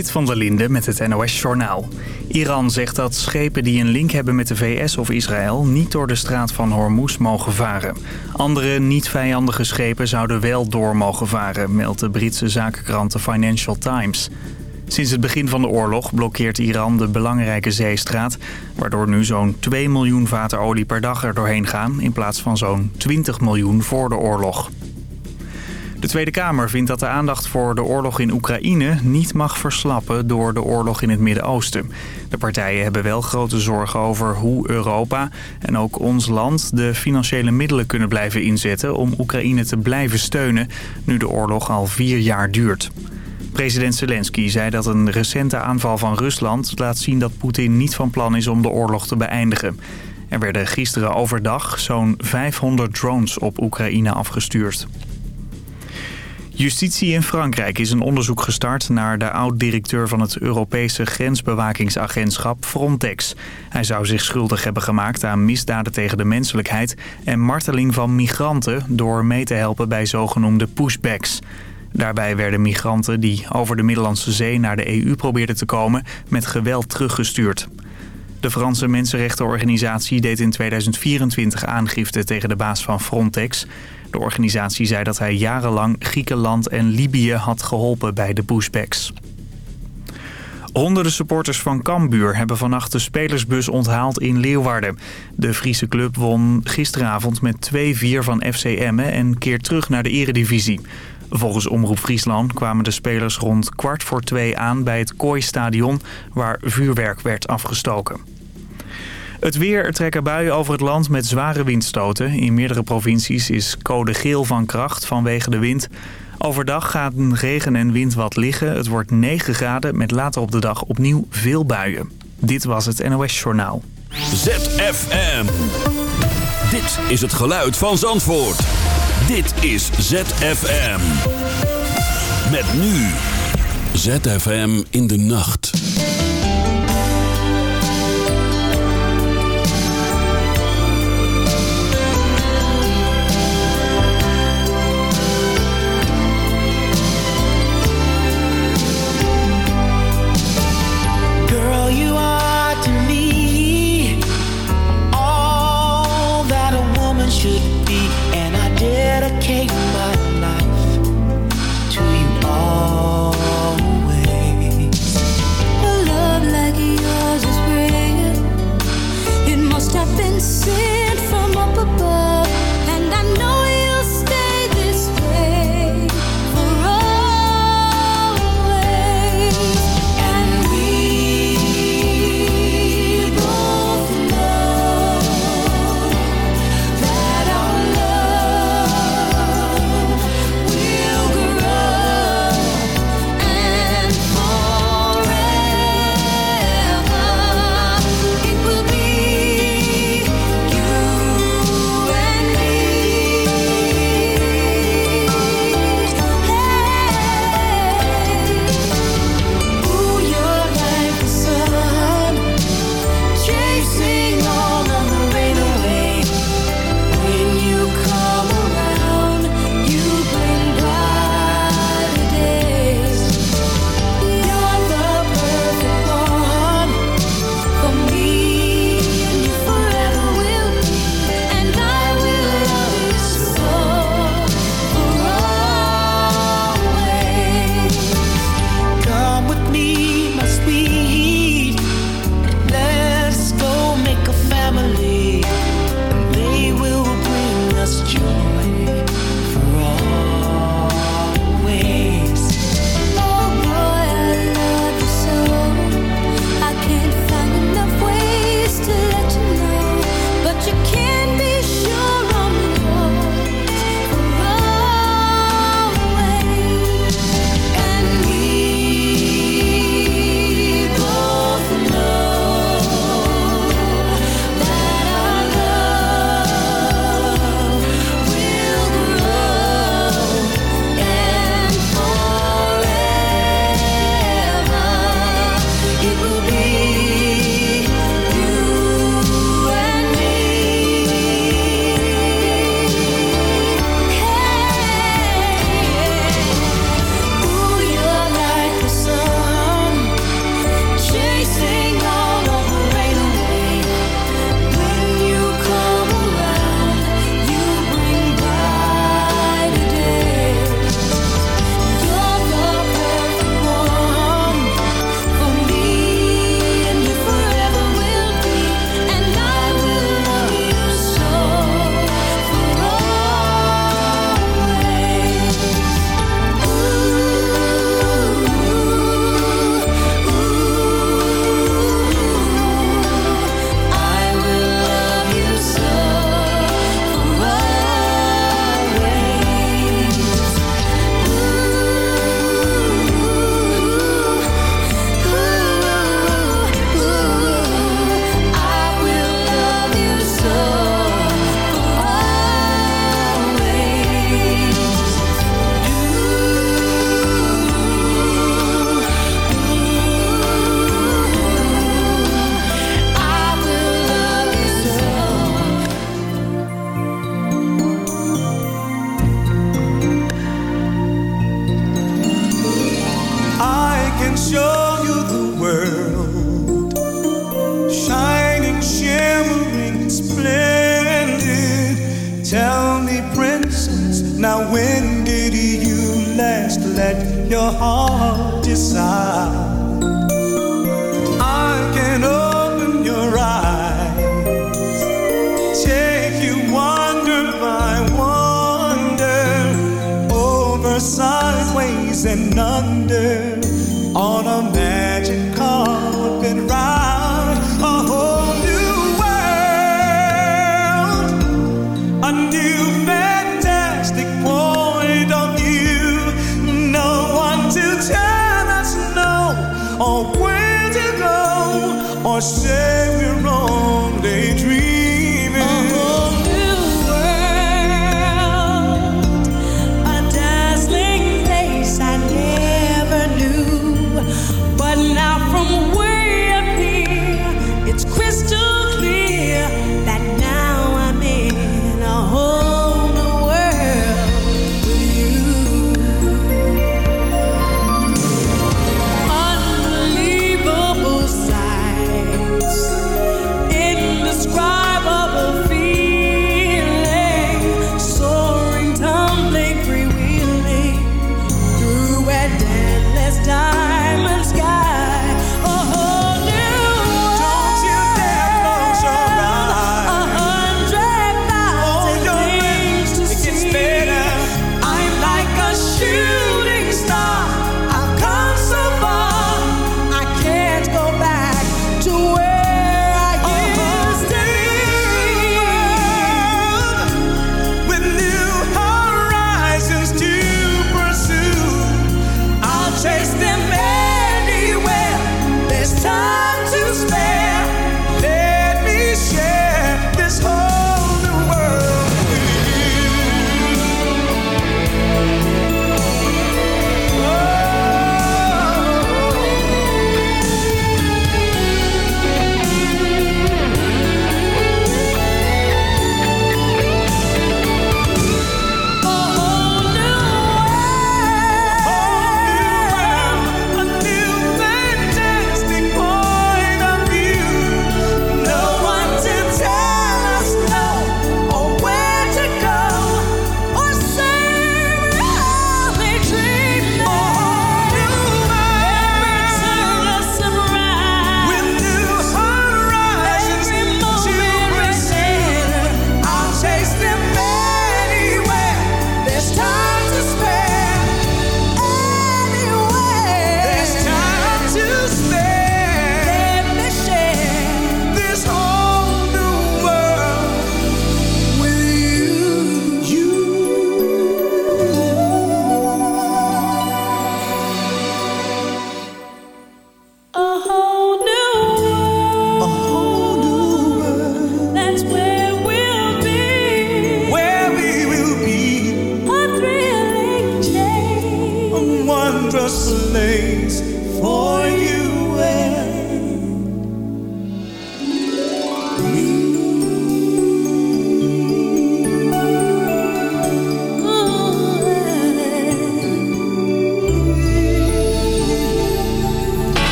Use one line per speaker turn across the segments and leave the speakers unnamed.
Dit van der Linde met het NOS-journaal. Iran zegt dat schepen die een link hebben met de VS of Israël... niet door de straat van Hormuz mogen varen. Andere niet-vijandige schepen zouden wel door mogen varen... meldt de Britse zakenkrant The Financial Times. Sinds het begin van de oorlog blokkeert Iran de belangrijke zeestraat... waardoor nu zo'n 2 miljoen vaten olie per dag er doorheen gaan... in plaats van zo'n 20 miljoen voor de oorlog. De Tweede Kamer vindt dat de aandacht voor de oorlog in Oekraïne niet mag verslappen door de oorlog in het Midden-Oosten. De partijen hebben wel grote zorgen over hoe Europa en ook ons land de financiële middelen kunnen blijven inzetten om Oekraïne te blijven steunen nu de oorlog al vier jaar duurt. President Zelensky zei dat een recente aanval van Rusland laat zien dat Poetin niet van plan is om de oorlog te beëindigen. Er werden gisteren overdag zo'n 500 drones op Oekraïne afgestuurd. Justitie in Frankrijk is een onderzoek gestart naar de oud-directeur van het Europese grensbewakingsagentschap Frontex. Hij zou zich schuldig hebben gemaakt aan misdaden tegen de menselijkheid en marteling van migranten door mee te helpen bij zogenoemde pushbacks. Daarbij werden migranten die over de Middellandse Zee naar de EU probeerden te komen met geweld teruggestuurd. De Franse mensenrechtenorganisatie deed in 2024 aangifte tegen de baas van Frontex. De organisatie zei dat hij jarenlang Griekenland en Libië had geholpen bij de pushbacks. Honderden supporters van Cambuur hebben vannacht de spelersbus onthaald in Leeuwarden. De Friese club won gisteravond met 2-4 van FC en keert terug naar de eredivisie. Volgens Omroep Friesland kwamen de spelers rond kwart voor twee aan bij het Kooistadion waar vuurwerk werd afgestoken. Het weer, er trekken buien over het land met zware windstoten. In meerdere provincies is code geel van kracht vanwege de wind. Overdag gaan regen en wind wat liggen. Het wordt 9 graden met later op de dag opnieuw veel buien. Dit was het NOS Journaal.
ZFM. Dit is het geluid van Zandvoort. Dit is ZFM. Met nu. ZFM in de nacht.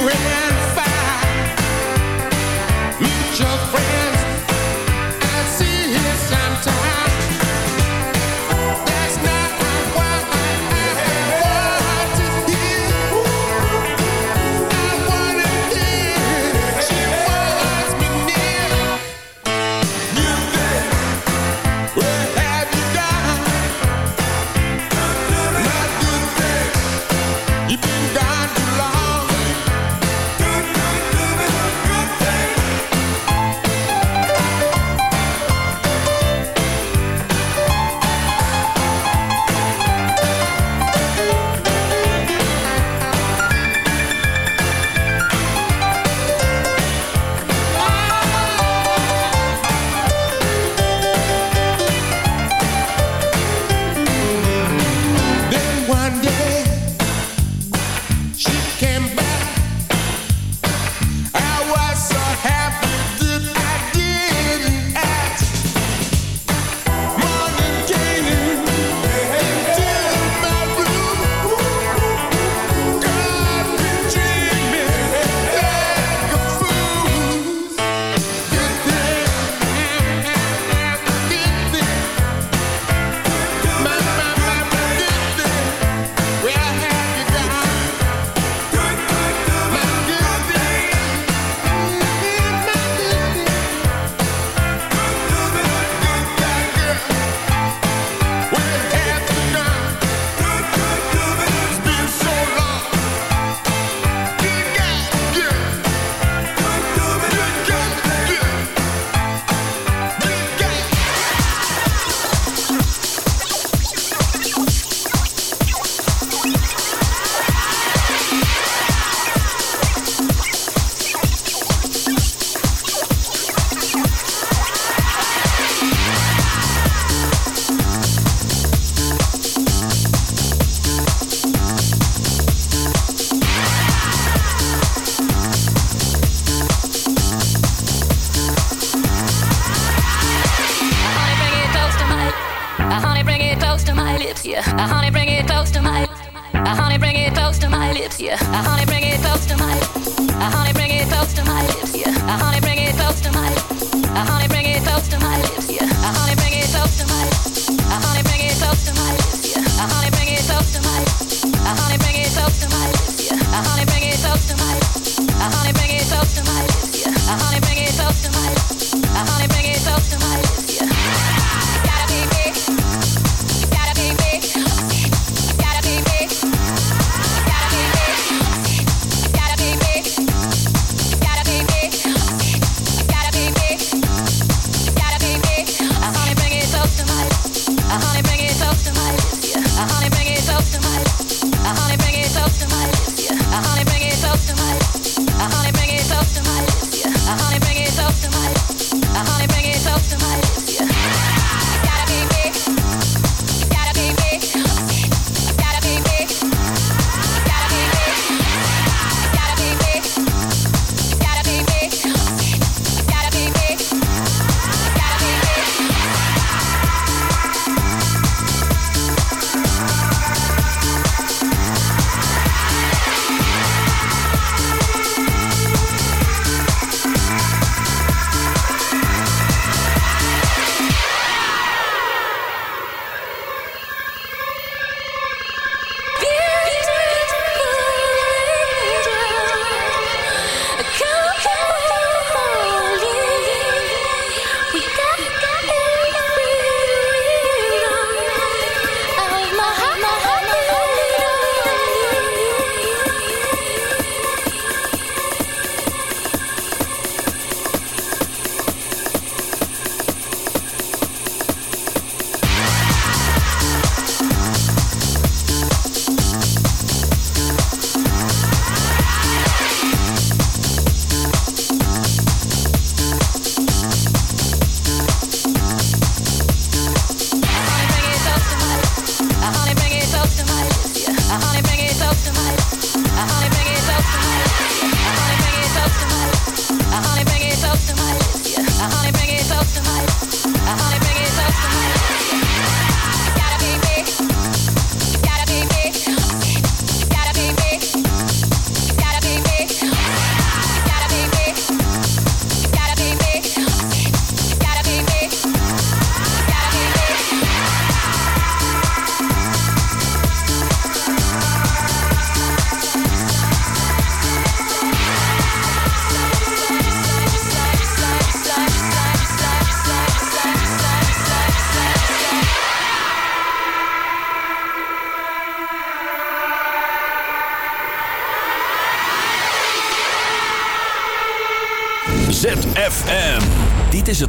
you and
fire. Meet your friend.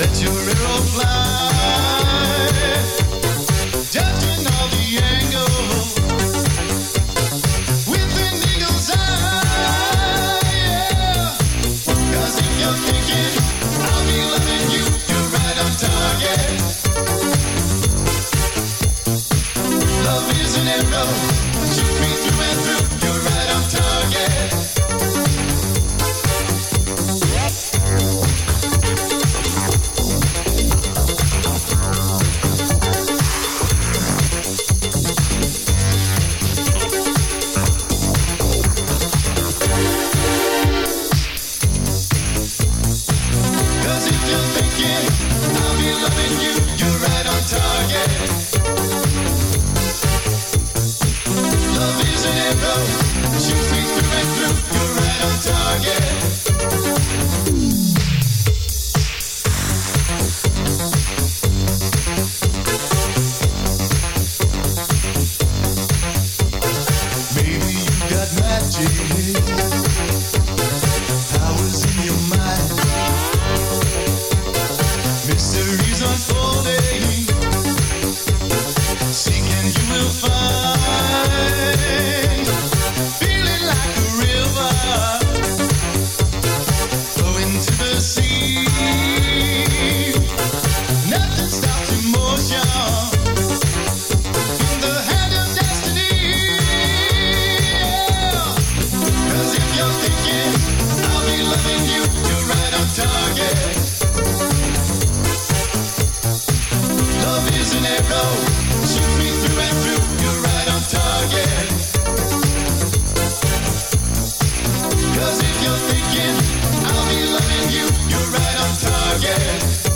Let your arrow fly. Thank you.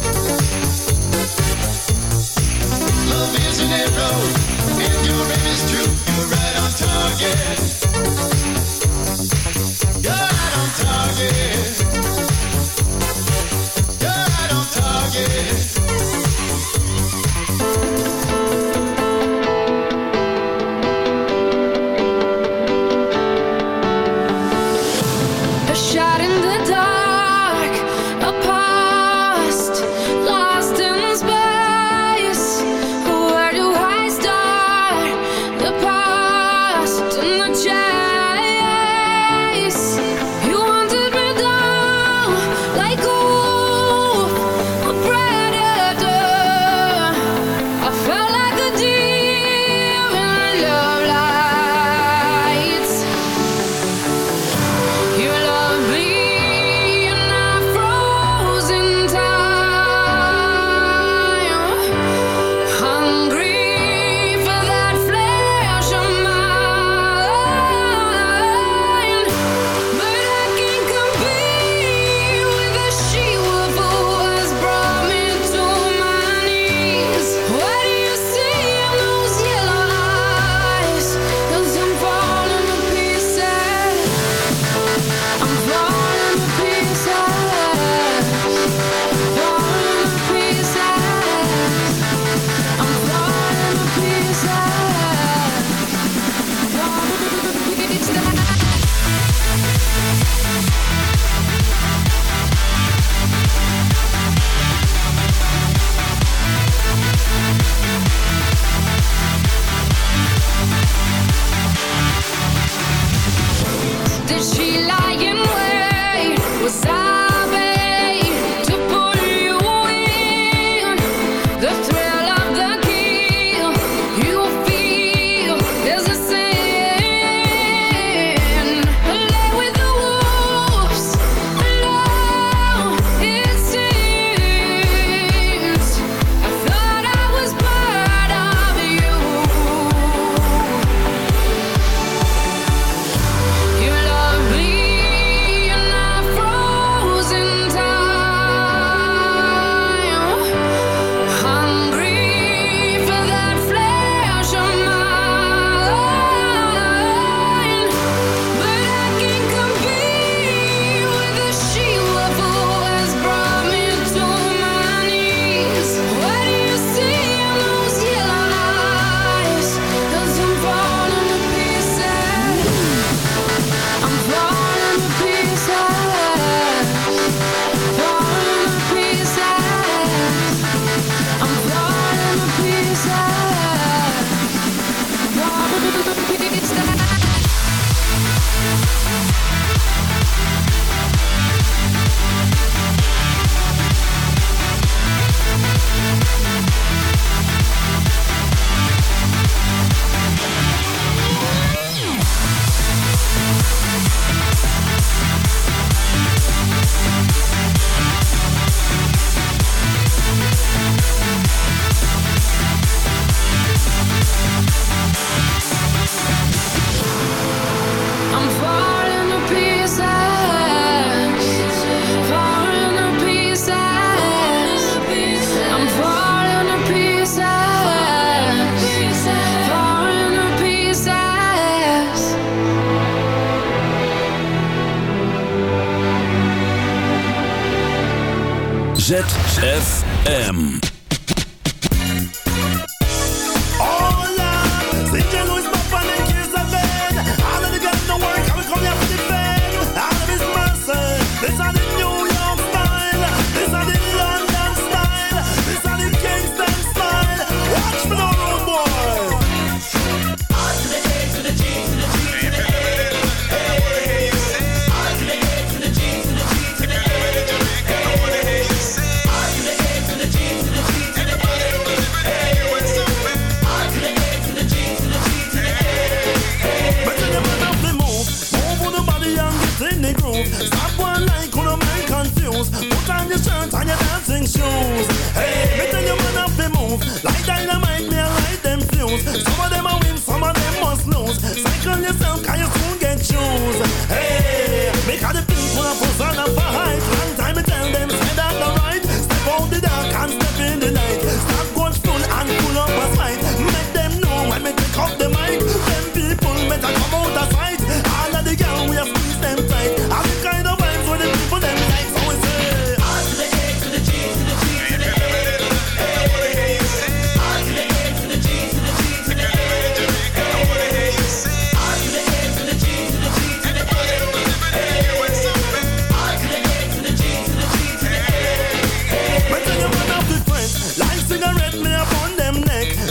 ZFM.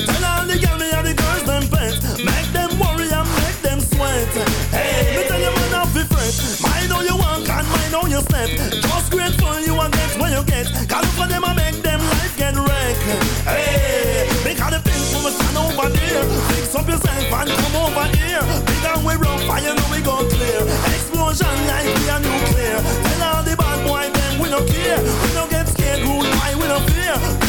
Tell all the the girls them. Make them worry and make them sweat. Hey, me tell you. Mind how you walk and mind how you step. Grateful you get you get. Them make them life get wrecked. Hey, the things.
Fix up yourself and come over here. We
you know we go clear. Explosion like we are nuclear. Tell all the bad boy them we no care. We no here.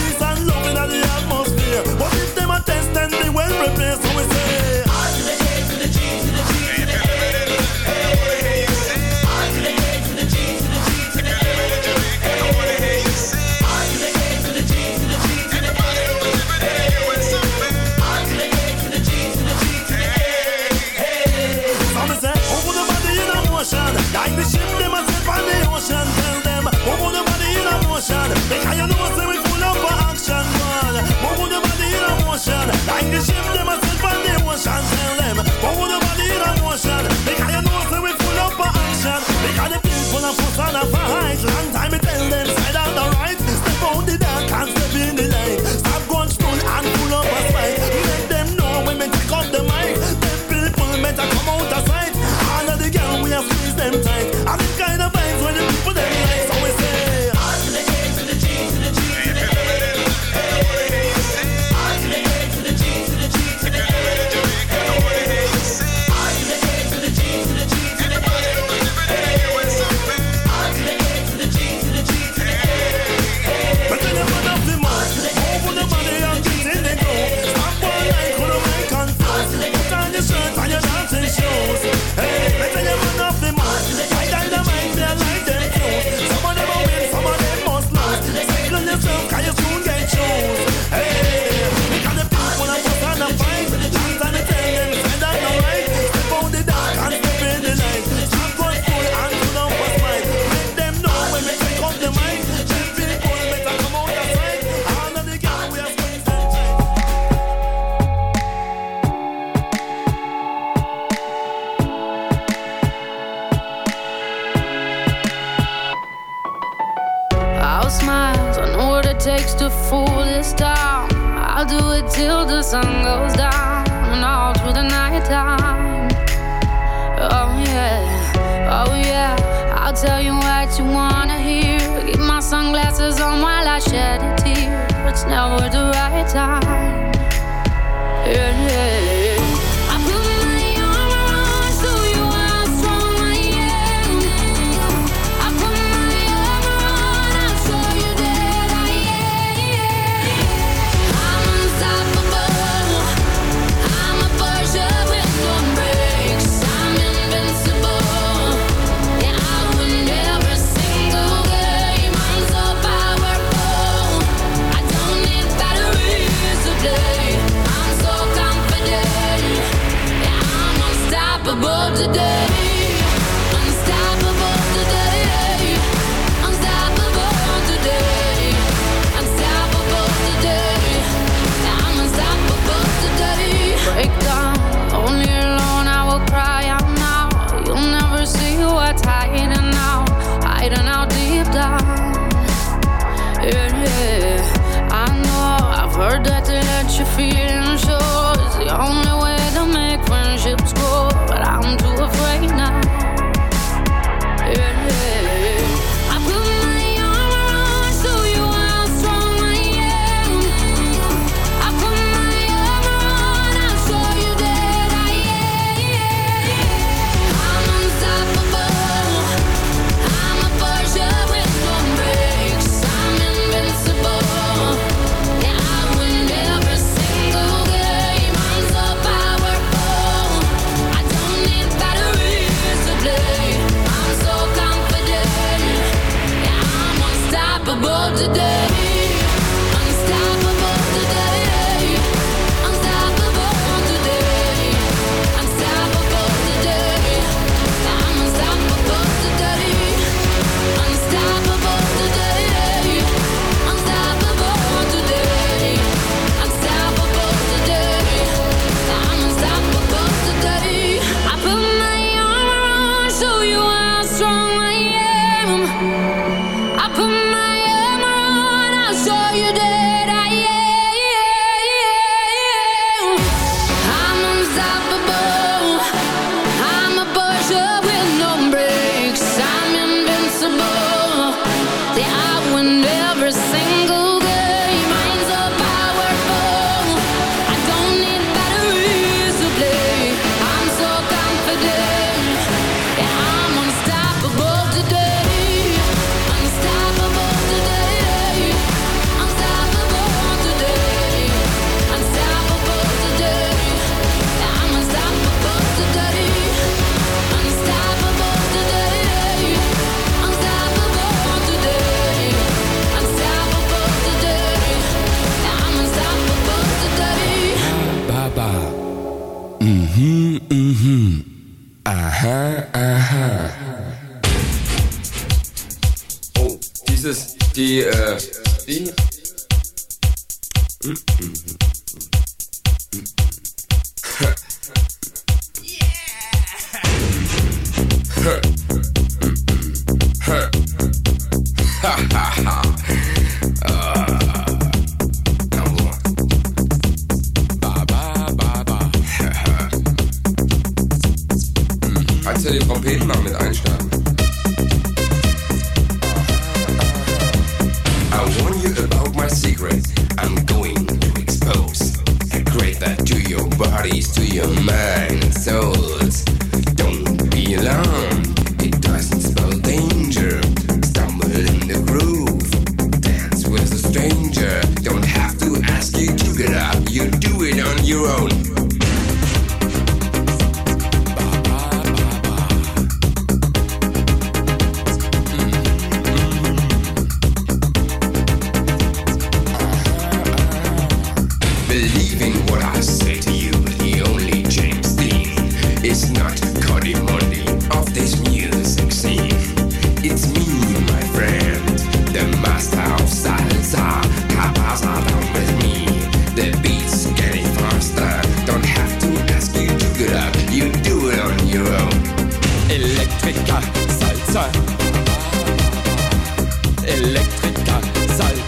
Heard that to let your feel show It's the only way to make friendships grow, but I'm too afraid now.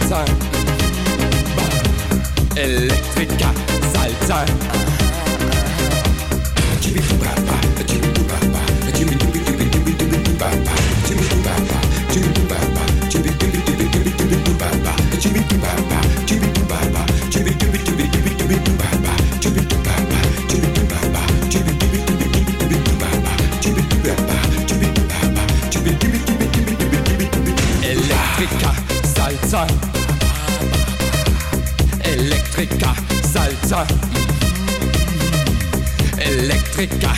Salsa. Elektrika Salsa. Salsa. Elektriker,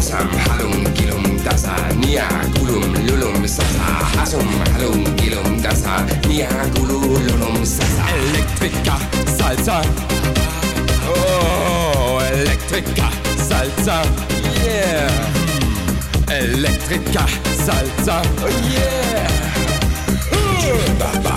Hasam, halum, gilum, dasa, nia, gulum, lulum, sasa. Hasum, halum, gilum, dasa, nia, gulum, lulum. Elektrika, salsa. Oh, Elektrika, salsa. Yeah. Elektrika, salsa. Oh, yeah. Baba,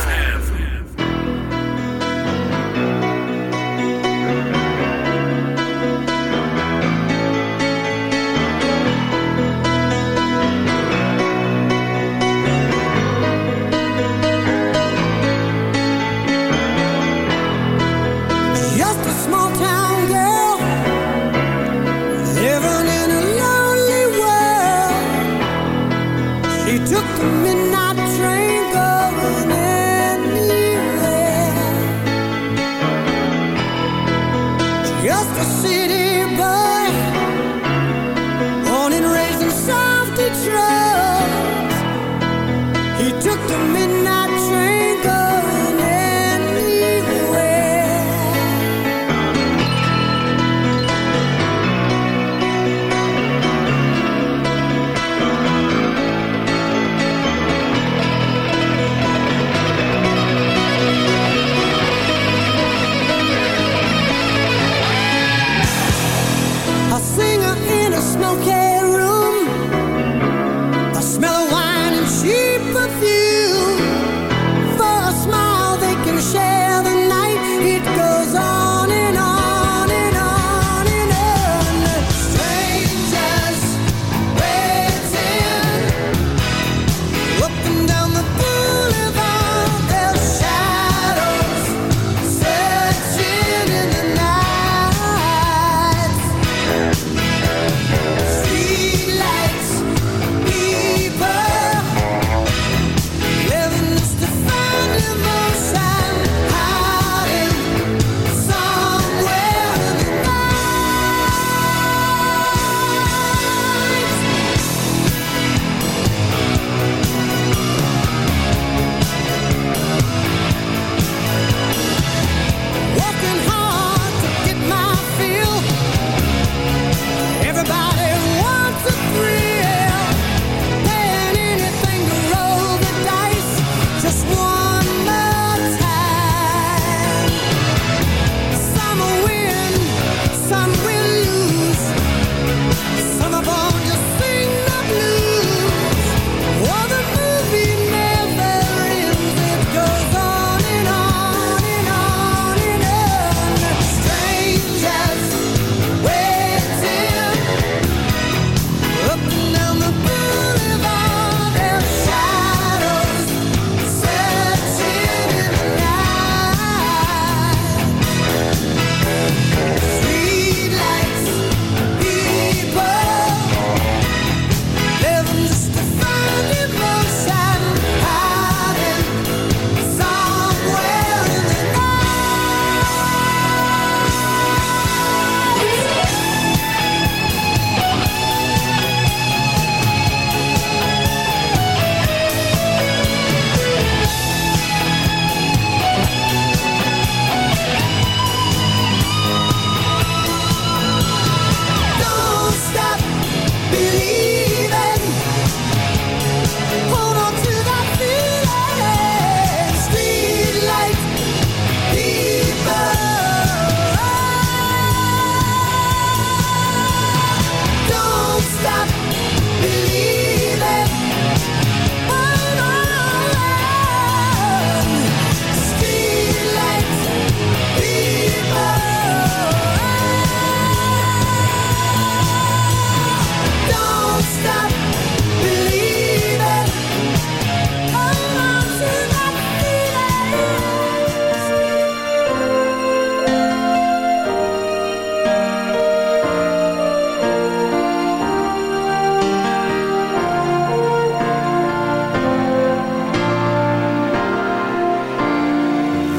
I see